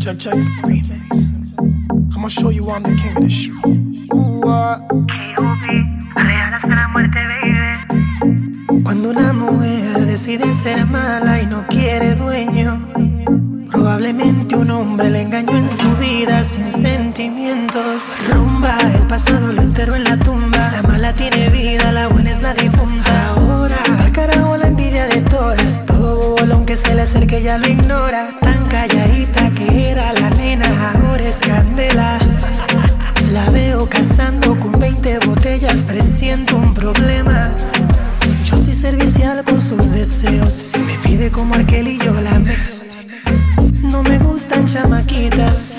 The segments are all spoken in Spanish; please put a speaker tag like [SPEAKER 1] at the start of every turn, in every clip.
[SPEAKER 1] Check, check, remix. I'ma show you I'm the king of this shit.
[SPEAKER 2] hasta la muerte, baby.
[SPEAKER 3] Cuando una mujer decide ser mala y no quiere dueño, probablemente un hombre le engañó en su vida sin sentimientos. Rumba, el pasado lo enterró en la tumba. La mala tiene vida, la buena es la difunta. Ahora, al carajo la envidia de todas. Todo bobo, aunque se le acerque, ya lo ignora. Tan calladita que era la nena, ahora es candela. La veo cazando con 20 botellas, presiento un problema. Yo soy servicial con sus deseos. Si me pide como aquel y yo la gustan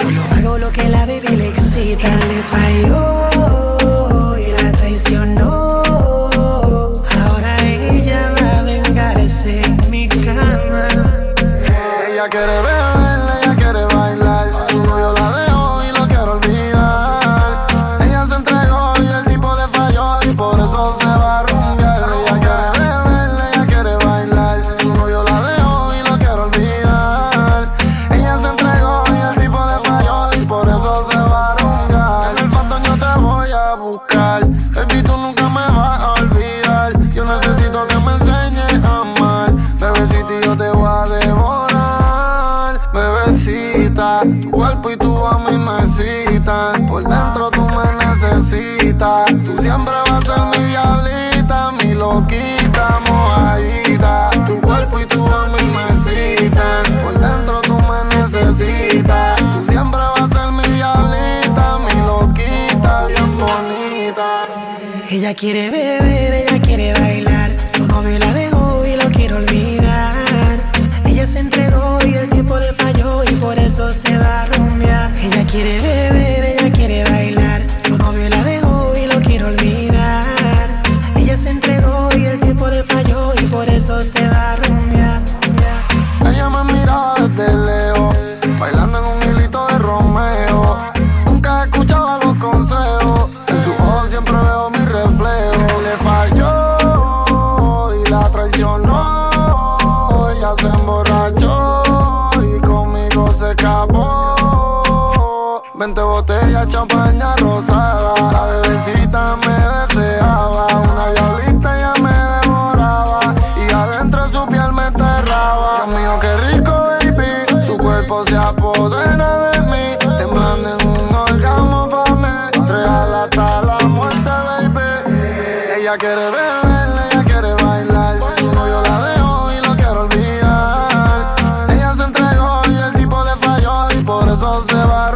[SPEAKER 4] Tu cuerpo y tu a mí me. Por dentro tú me necesitas. Tú siempre vas a ser mi diablita, mi loquita, mojadita. Tu cuerpo y tu a mí me. Por dentro tú me necesitas. Tú siempre vas a ser mi diablita, mi loquita, bien bonita.
[SPEAKER 3] Ella quiere beber, ella quiere bailar. Su novio la dejó y lo quiere olvidar.
[SPEAKER 4] 20 botellas, champaña rosada. La bebecita me deseaba, una diablita ya me devoraba. Y adentro su piel me enterraba. Dios mío, qué rico, baby. Su cuerpo se apodera de mí, temblando en un orgasmo para mí. Real hasta la muerte, baby. Ella quiere beber, ella quiere bailar. Su novio la dejo y lo quiero olvidar. Ella se entregó y el tipo le falló y por eso se va.